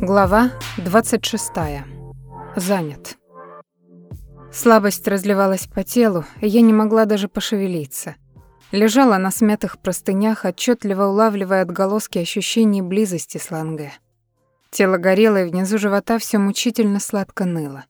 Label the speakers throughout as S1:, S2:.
S1: Глава 26. Занят. Слабость разливалась по телу, и я не могла даже пошевелиться. Лежала на смятых простынях, отчетливо улавливая отголоски ощущений близости с Ланге. Тело горело, и внизу живота все мучительно сладко ныло.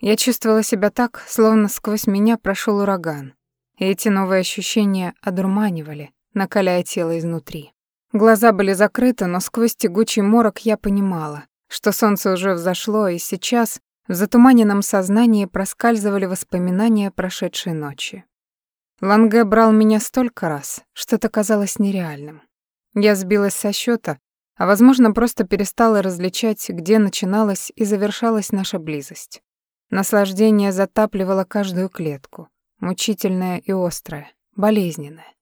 S1: Я чувствовала себя так, словно сквозь меня прошел ураган, и эти новые ощущения одурманивали, накаляя тело изнутри. Глаза были закрыты, но сквозь тягучий морок я понимала, что солнце уже взошло, и сейчас в затуманенном сознании проскальзывали воспоминания прошедшей ночи. Ланге брал меня столько раз, что это казалось нереальным. Я сбилась со счета, а, возможно, просто перестала различать, где начиналась и завершалась наша близость. Наслаждение затапливало каждую клетку, мучительное и острое, болезненное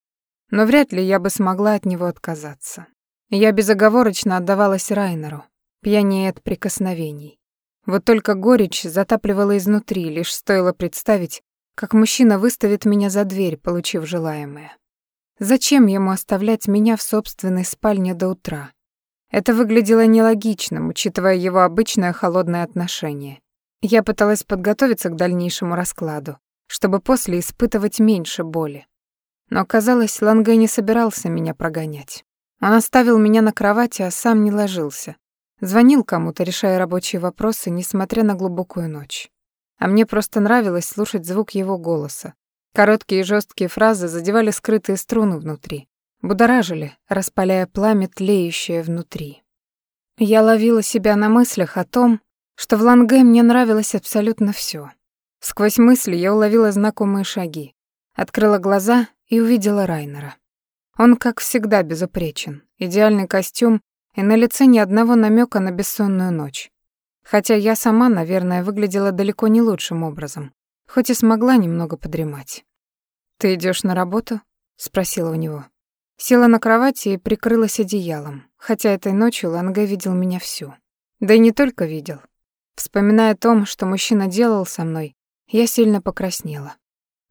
S1: но вряд ли я бы смогла от него отказаться. Я безоговорочно отдавалась Райнеру, пьянее от прикосновений. Вот только горечь затапливала изнутри, лишь стоило представить, как мужчина выставит меня за дверь, получив желаемое. Зачем ему оставлять меня в собственной спальне до утра? Это выглядело нелогичным, учитывая его обычное холодное отношение. Я пыталась подготовиться к дальнейшему раскладу, чтобы после испытывать меньше боли. Но, казалось, Ланге не собирался меня прогонять. Он оставил меня на кровати, а сам не ложился. Звонил кому-то, решая рабочие вопросы, несмотря на глубокую ночь. А мне просто нравилось слушать звук его голоса. Короткие и жесткие фразы задевали скрытые струны внутри, будоражили, распаляя пламя, тлеющее внутри. Я ловила себя на мыслях о том, что в Ланге мне нравилось абсолютно все. Сквозь мысли я уловила знакомые шаги. Открыла глаза и увидела Райнера. Он, как всегда, безупречен. Идеальный костюм и на лице ни одного намека на бессонную ночь. Хотя я сама, наверное, выглядела далеко не лучшим образом, хоть и смогла немного подремать. «Ты идешь на работу?» — спросила у него. Села на кровати и прикрылась одеялом, хотя этой ночью Ланге видел меня всю. Да и не только видел. Вспоминая о том, что мужчина делал со мной, я сильно покраснела.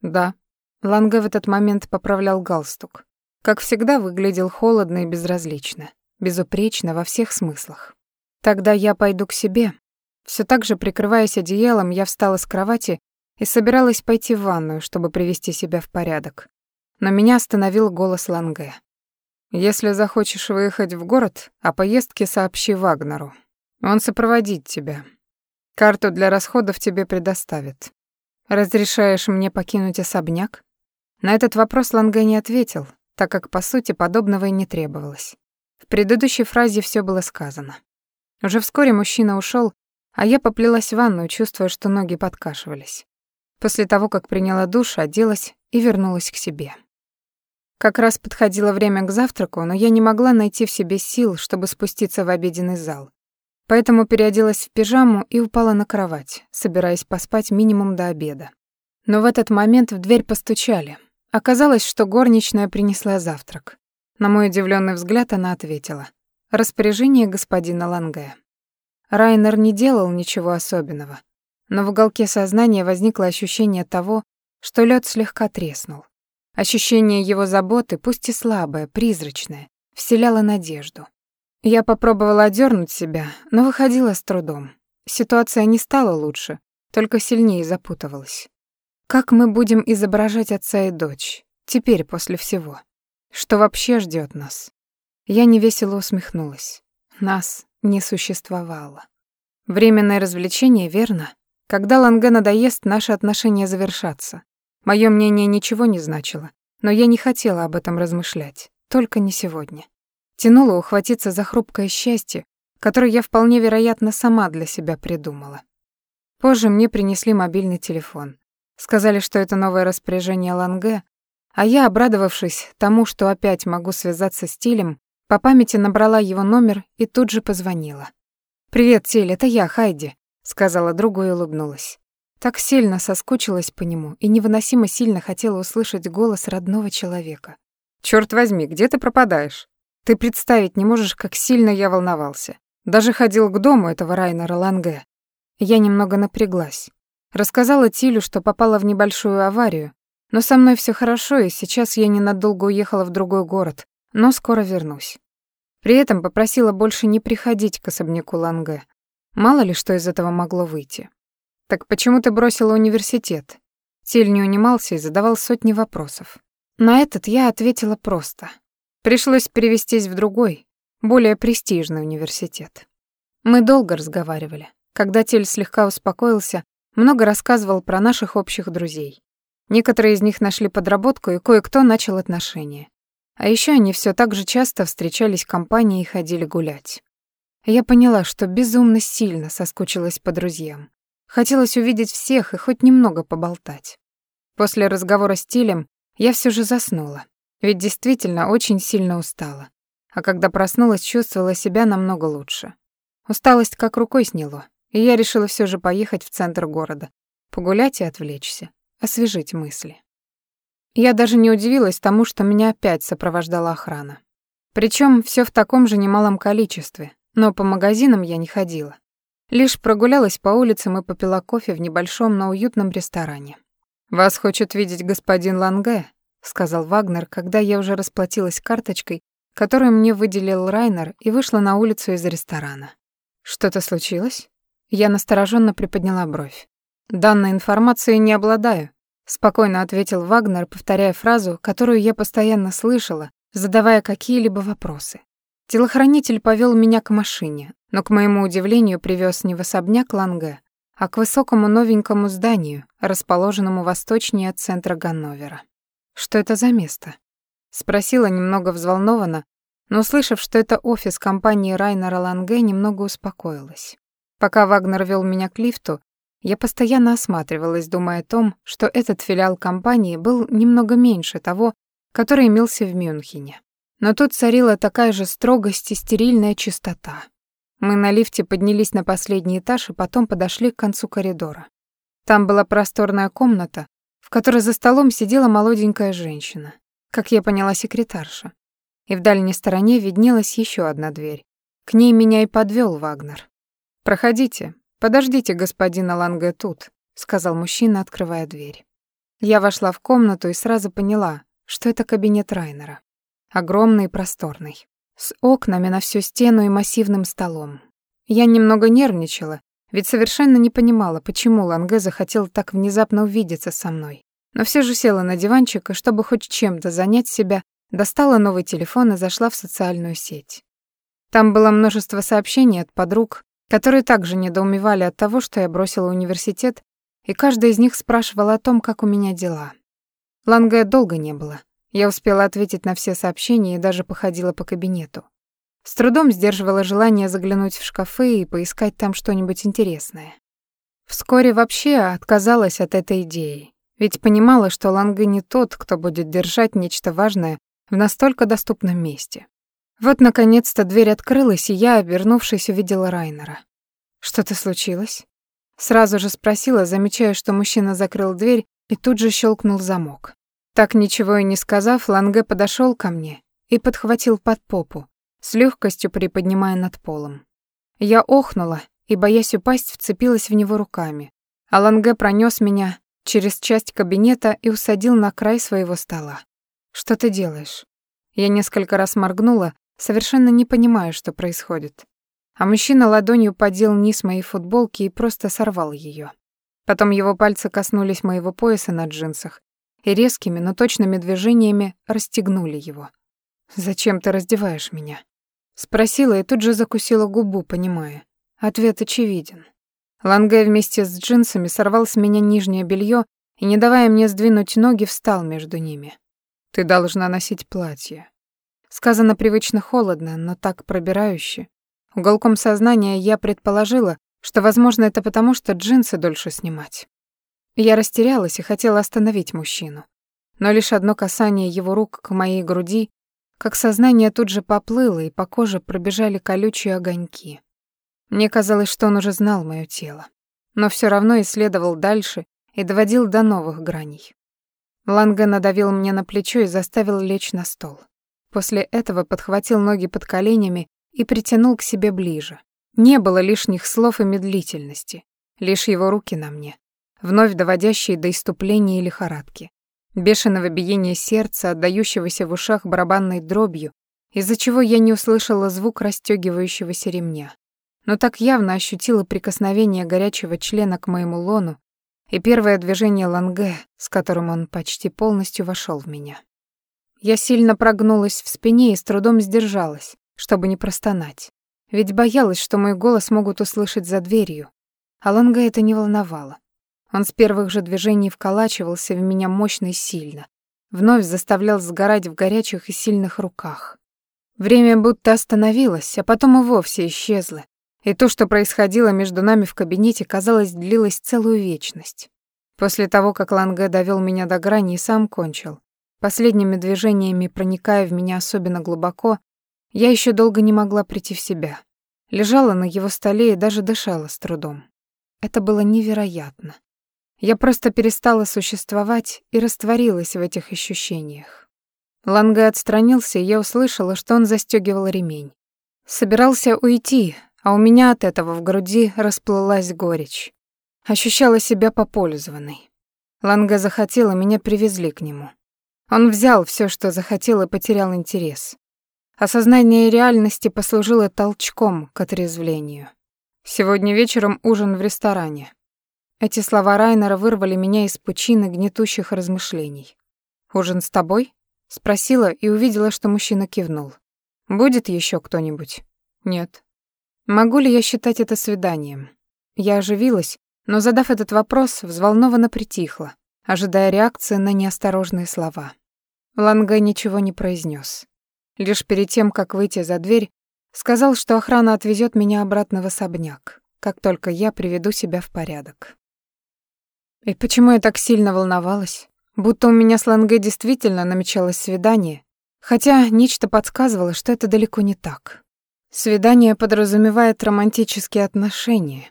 S1: «Да», Ланга в этот момент поправлял галстук. Как всегда, выглядел холодно и безразлично, безупречно во всех смыслах. Тогда я пойду к себе. Все так же прикрываясь одеялом, я встала с кровати и собиралась пойти в ванную, чтобы привести себя в порядок. Но меня остановил голос Ланге. «Если захочешь выехать в город, о поездке сообщи Вагнеру. Он сопроводит тебя. Карту для расходов тебе предоставит. Разрешаешь мне покинуть особняк?» На этот вопрос Ланге не ответил, так как, по сути, подобного и не требовалось. В предыдущей фразе все было сказано. Уже вскоре мужчина ушел, а я поплелась в ванную, чувствуя, что ноги подкашивались. После того, как приняла душ, оделась и вернулась к себе. Как раз подходило время к завтраку, но я не могла найти в себе сил, чтобы спуститься в обеденный зал. Поэтому переоделась в пижаму и упала на кровать, собираясь поспать минимум до обеда. Но в этот момент в дверь постучали, Оказалось, что горничная принесла завтрак. На мой удивленный взгляд она ответила. «Распоряжение господина Ланге». Райнер не делал ничего особенного, но в уголке сознания возникло ощущение того, что лед слегка треснул. Ощущение его заботы, пусть и слабое, призрачное, вселяло надежду. Я попробовала одернуть себя, но выходила с трудом. Ситуация не стала лучше, только сильнее запутывалась. Как мы будем изображать отца и дочь, теперь после всего? Что вообще ждет нас? Я невесело усмехнулась. Нас не существовало. Временное развлечение, верно? Когда Ланге надоест, наши отношения завершатся. Моё мнение ничего не значило, но я не хотела об этом размышлять, только не сегодня. Тянула ухватиться за хрупкое счастье, которое я вполне вероятно сама для себя придумала. Позже мне принесли мобильный телефон. Сказали, что это новое распоряжение Ланге, а я, обрадовавшись тому, что опять могу связаться с Тилем, по памяти набрала его номер и тут же позвонила. «Привет, Тиль, это я, Хайди», — сказала другу и улыбнулась. Так сильно соскучилась по нему и невыносимо сильно хотела услышать голос родного человека. «Чёрт возьми, где ты пропадаешь? Ты представить не можешь, как сильно я волновался. Даже ходил к дому этого Райнера Ланге. Я немного напряглась. Рассказала Тилю, что попала в небольшую аварию, но со мной все хорошо, и сейчас я ненадолго уехала в другой город, но скоро вернусь. При этом попросила больше не приходить к особняку Ланге. Мало ли что из этого могло выйти. «Так почему ты бросила университет?» Тиль не унимался и задавал сотни вопросов. На этот я ответила просто. Пришлось перевестись в другой, более престижный университет. Мы долго разговаривали. Когда Тель слегка успокоился, много рассказывал про наших общих друзей. Некоторые из них нашли подработку, и кое-кто начал отношения. А еще они все так же часто встречались в компании и ходили гулять. Я поняла, что безумно сильно соскучилась по друзьям. Хотелось увидеть всех и хоть немного поболтать. После разговора с Тилем я все же заснула, ведь действительно очень сильно устала. А когда проснулась, чувствовала себя намного лучше. Усталость как рукой сняло, и я решила все же поехать в центр города, погулять и отвлечься, освежить мысли. Я даже не удивилась тому, что меня опять сопровождала охрана. Причем все в таком же немалом количестве, но по магазинам я не ходила. Лишь прогулялась по улицам и попила кофе в небольшом, но уютном ресторане. «Вас хочет видеть господин Ланге», — сказал Вагнер, когда я уже расплатилась карточкой, которую мне выделил Райнер, и вышла на улицу из ресторана. «Что-то случилось?» Я настороженно приподняла бровь. «Данной информацией не обладаю», спокойно ответил Вагнер, повторяя фразу, которую я постоянно слышала, задавая какие-либо вопросы. Телохранитель повел меня к машине, но, к моему удивлению, привез не в особняк Ланге, а к высокому новенькому зданию, расположенному восточнее от центра Ганновера. «Что это за место?» Спросила немного взволнованно, но, услышав, что это офис компании Райнера Ланге, немного успокоилась. Пока Вагнер вел меня к лифту, я постоянно осматривалась, думая о том, что этот филиал компании был немного меньше того, который имелся в Мюнхене. Но тут царила такая же строгость и стерильная чистота. Мы на лифте поднялись на последний этаж и потом подошли к концу коридора. Там была просторная комната, в которой за столом сидела молоденькая женщина, как я поняла, секретарша. И в дальней стороне виднелась еще одна дверь. К ней меня и подвел Вагнер. «Проходите, «Подождите господина Ланге тут», — сказал мужчина, открывая дверь. Я вошла в комнату и сразу поняла, что это кабинет Райнера. Огромный и просторный, с окнами на всю стену и массивным столом. Я немного нервничала, ведь совершенно не понимала, почему Ланге захотел так внезапно увидеться со мной. Но все же села на диванчик и, чтобы хоть чем-то занять себя, достала новый телефон и зашла в социальную сеть. Там было множество сообщений от подруг, которые также недоумевали от того, что я бросила университет, и каждая из них спрашивала о том, как у меня дела. Ланга долго не было. Я успела ответить на все сообщения и даже походила по кабинету. С трудом сдерживала желание заглянуть в шкафы и поискать там что-нибудь интересное. Вскоре вообще отказалась от этой идеи, ведь понимала, что Ланга не тот, кто будет держать нечто важное в настолько доступном месте. Вот, наконец-то, дверь открылась, и я, обернувшись, увидела Райнера. «Что-то случилось?» Сразу же спросила, замечая, что мужчина закрыл дверь и тут же щелкнул замок. Так ничего и не сказав, Ланге подошел ко мне и подхватил под попу, с легкостью приподнимая над полом. Я охнула и, боясь упасть, вцепилась в него руками, а Ланге пронес меня через часть кабинета и усадил на край своего стола. «Что ты делаешь?» Я несколько раз моргнула, совершенно не понимая, что происходит. А мужчина ладонью поддел низ моей футболки и просто сорвал ее. Потом его пальцы коснулись моего пояса на джинсах и резкими, но точными движениями расстегнули его. «Зачем ты раздеваешь меня?» Спросила и тут же закусила губу, понимая. Ответ очевиден. Ланге вместе с джинсами сорвал с меня нижнее белье и, не давая мне сдвинуть ноги, встал между ними. «Ты должна носить платье. Сказано привычно холодно, но так пробирающе. Уголком сознания я предположила, что, возможно, это потому, что джинсы дольше снимать. Я растерялась и хотела остановить мужчину. Но лишь одно касание его рук к моей груди, как сознание тут же поплыло, и по коже пробежали колючие огоньки. Мне казалось, что он уже знал моё тело, но всё равно исследовал дальше и доводил до новых граней. Ланга надавил мне на плечо и заставил лечь на стол. После этого подхватил ноги под коленями и притянул к себе ближе. Не было лишних слов и медлительности, лишь его руки на мне, вновь доводящие до иступления и лихорадки, бешеного биения сердца, отдающегося в ушах барабанной дробью, из-за чего я не услышала звук расстёгивающегося ремня, но так явно ощутила прикосновение горячего члена к моему лону и первое движение Ланге, с которым он почти полностью вошел в меня. Я сильно прогнулась в спине и с трудом сдержалась, чтобы не простонать, ведь боялась, что мой голос могут услышать за дверью, а Ланге это не волновало. Он с первых же движений вколачивался в меня мощно и сильно, вновь заставлял сгорать в горячих и сильных руках. Время будто остановилось, а потом и вовсе исчезло, и то, что происходило между нами в кабинете, казалось, длилось целую вечность. После того, как Ланге довел меня до грани и сам кончил, последними движениями проникая в меня особенно глубоко, я еще долго не могла прийти в себя. Лежала на его столе и даже дышала с трудом. Это было невероятно. Я просто перестала существовать и растворилась в этих ощущениях. Ланге отстранился, и я услышала, что он застёгивал ремень. Собирался уйти, а у меня от этого в груди расплылась горечь. Ощущала себя попользованной. Ланге захотел, и меня привезли к нему. Он взял всё, что захотел, и потерял интерес. Осознание реальности послужило толчком к отрезвлению. Сегодня вечером ужин в ресторане. Эти слова Райнера вырвали меня из пучины гнетущих размышлений. «Ужин с тобой?» — спросила и увидела, что мужчина кивнул. «Будет еще кто-нибудь?» «Нет». «Могу ли я считать это свиданием?» Я оживилась, но, задав этот вопрос, взволнованно притихла, ожидая реакции на неосторожные слова. Ланга ничего не произнес. Лишь перед тем, как выйти за дверь, сказал, что охрана отвезет меня обратно в особняк, как только я приведу себя в порядок. И почему я так сильно волновалась? Будто у меня с Ланге действительно намечалось свидание, хотя нечто подсказывало, что это далеко не так. Свидание подразумевает романтические отношения,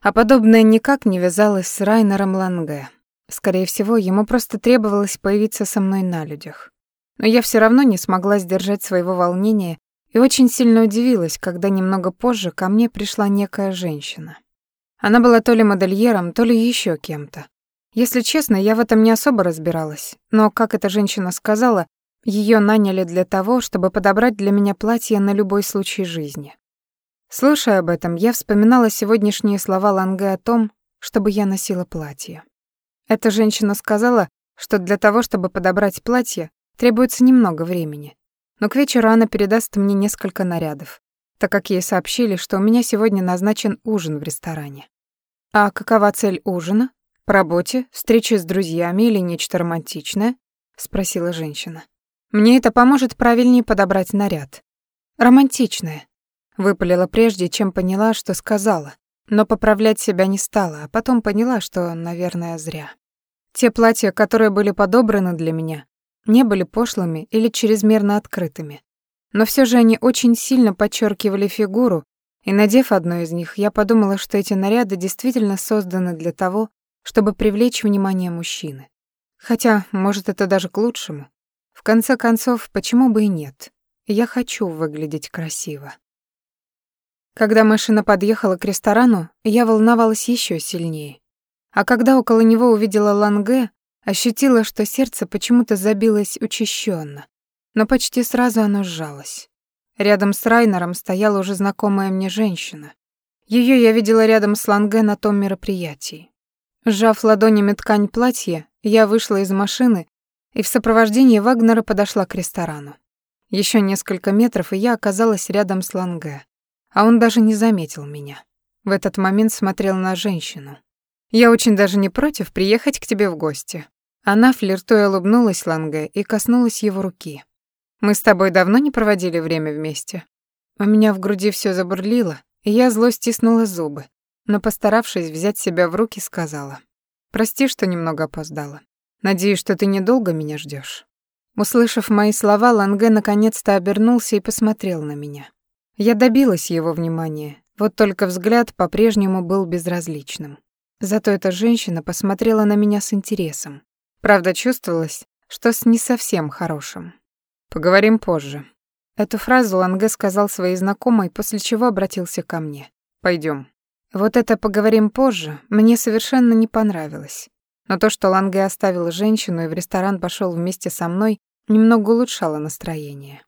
S1: а подобное никак не вязалось с Райнером Ланге. Скорее всего, ему просто требовалось появиться со мной на людях. Но я все равно не смогла сдержать своего волнения и очень сильно удивилась, когда немного позже ко мне пришла некая женщина. Она была то ли модельером, то ли еще кем-то. Если честно, я в этом не особо разбиралась, но, как эта женщина сказала, ее наняли для того, чтобы подобрать для меня платье на любой случай жизни. Слушая об этом, я вспоминала сегодняшние слова Ланге о том, чтобы я носила платье. Эта женщина сказала, что для того, чтобы подобрать платье, требуется немного времени. Но к вечеру она передаст мне несколько нарядов, так как ей сообщили, что у меня сегодня назначен ужин в ресторане. А какова цель ужина? «По работе, встрече с друзьями или нечто романтичное?» — спросила женщина. «Мне это поможет правильнее подобрать наряд». «Романтичное», — выпалила прежде, чем поняла, что сказала, но поправлять себя не стала, а потом поняла, что, наверное, зря. Те платья, которые были подобраны для меня, не были пошлыми или чрезмерно открытыми. Но все же они очень сильно подчеркивали фигуру, и, надев одно из них, я подумала, что эти наряды действительно созданы для того, чтобы привлечь внимание мужчины. Хотя, может, это даже к лучшему. В конце концов, почему бы и нет? Я хочу выглядеть красиво. Когда машина подъехала к ресторану, я волновалась еще сильнее. А когда около него увидела Ланге, ощутила, что сердце почему-то забилось учащенно, но почти сразу оно сжалось. Рядом с Райнером стояла уже знакомая мне женщина. Ее я видела рядом с Ланге на том мероприятии. Сжав ладонями ткань платья, я вышла из машины и в сопровождении Вагнера подошла к ресторану. Еще несколько метров, и я оказалась рядом с Ланге, а он даже не заметил меня. В этот момент смотрел на женщину. «Я очень даже не против приехать к тебе в гости». Она, флиртуя, улыбнулась Ланге и коснулась его руки. «Мы с тобой давно не проводили время вместе?» У меня в груди все забурлило, и я зло стиснула зубы, но, постаравшись взять себя в руки, сказала. «Прости, что немного опоздала. Надеюсь, что ты недолго меня ждешь. Услышав мои слова, Ланге наконец-то обернулся и посмотрел на меня. Я добилась его внимания, вот только взгляд по-прежнему был безразличным. Зато эта женщина посмотрела на меня с интересом. Правда, чувствовалось, что с не совсем хорошим. «Поговорим позже». Эту фразу Ланге сказал своей знакомой, после чего обратился ко мне. Пойдем. Вот это поговорим позже, мне совершенно не понравилось. Но то, что Ланге оставил женщину и в ресторан пошел вместе со мной, немного улучшало настроение.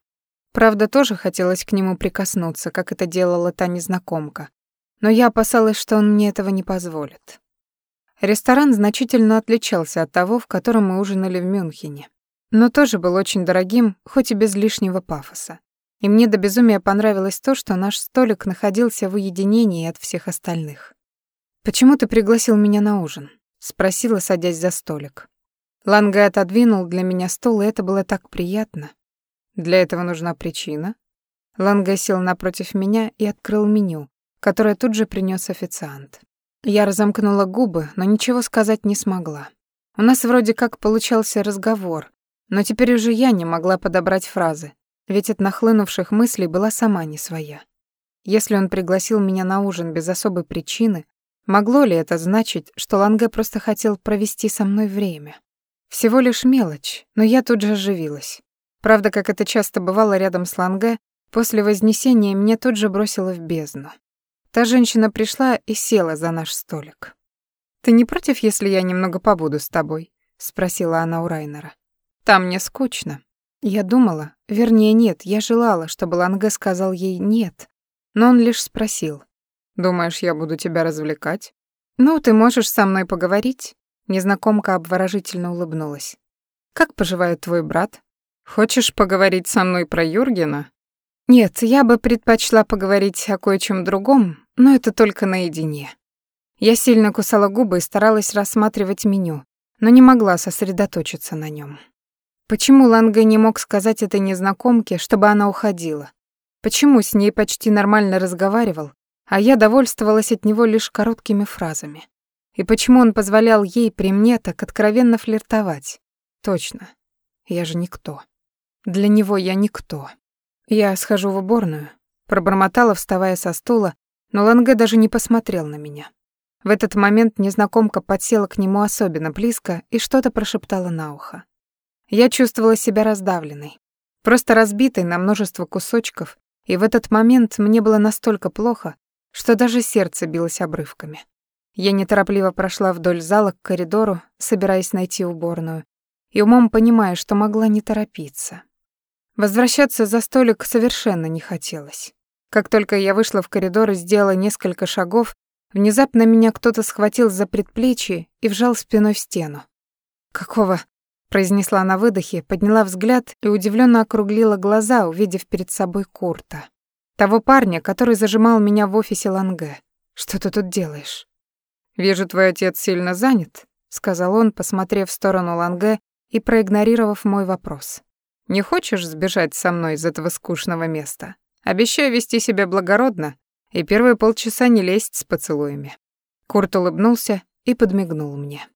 S1: Правда, тоже хотелось к нему прикоснуться, как это делала та незнакомка. Но я опасалась, что он мне этого не позволит. Ресторан значительно отличался от того, в котором мы ужинали в Мюнхене. Но тоже был очень дорогим, хоть и без лишнего пафоса. И мне до безумия понравилось то, что наш столик находился в уединении от всех остальных. «Почему ты пригласил меня на ужин?» — спросила, садясь за столик. Ланге отодвинул для меня стол, и это было так приятно. Для этого нужна причина. Ланге сел напротив меня и открыл меню, которое тут же принес официант. Я разомкнула губы, но ничего сказать не смогла. У нас вроде как получался разговор, но теперь уже я не могла подобрать фразы, ведь от нахлынувших мыслей была сама не своя. Если он пригласил меня на ужин без особой причины, могло ли это значить, что Ланге просто хотел провести со мной время? Всего лишь мелочь, но я тут же оживилась. Правда, как это часто бывало рядом с Ланге, после Вознесения меня тут же бросило в бездну. Та женщина пришла и села за наш столик. «Ты не против, если я немного побуду с тобой?» — спросила она у Райнера. «Там мне скучно». Я думала, вернее, нет, я желала, чтобы Ланге сказал ей «нет», но он лишь спросил. «Думаешь, я буду тебя развлекать?» «Ну, ты можешь со мной поговорить?» Незнакомка обворожительно улыбнулась. «Как поживает твой брат?» Хочешь поговорить со мной про Юргена? Нет, я бы предпочла поговорить о кое-чем другом, но это только наедине. Я сильно кусала губы и старалась рассматривать меню, но не могла сосредоточиться на нем. Почему Ланга не мог сказать этой незнакомке, чтобы она уходила? Почему с ней почти нормально разговаривал, а я довольствовалась от него лишь короткими фразами? И почему он позволял ей при мне так откровенно флиртовать? Точно, я же никто. Для него я никто. Я схожу в уборную, пробормотала, вставая со стула, но Ланге даже не посмотрел на меня. В этот момент незнакомка подсела к нему особенно близко и что-то прошептала на ухо. Я чувствовала себя раздавленной, просто разбитой на множество кусочков, и в этот момент мне было настолько плохо, что даже сердце билось обрывками. Я неторопливо прошла вдоль зала к коридору, собираясь найти уборную, и умом понимая, что могла не торопиться. Возвращаться за столик совершенно не хотелось. Как только я вышла в коридор и сделала несколько шагов, внезапно меня кто-то схватил за предплечье и вжал спиной в стену. «Какого?» — произнесла на выдохе, подняла взгляд и удивленно округлила глаза, увидев перед собой Курта. Того парня, который зажимал меня в офисе Ланге. «Что ты тут делаешь?» «Вижу, твой отец сильно занят», — сказал он, посмотрев в сторону Ланге и проигнорировав мой вопрос. Не хочешь сбежать со мной из этого скучного места? Обещаю вести себя благородно и первые полчаса не лезть с поцелуями». Курт улыбнулся и подмигнул мне.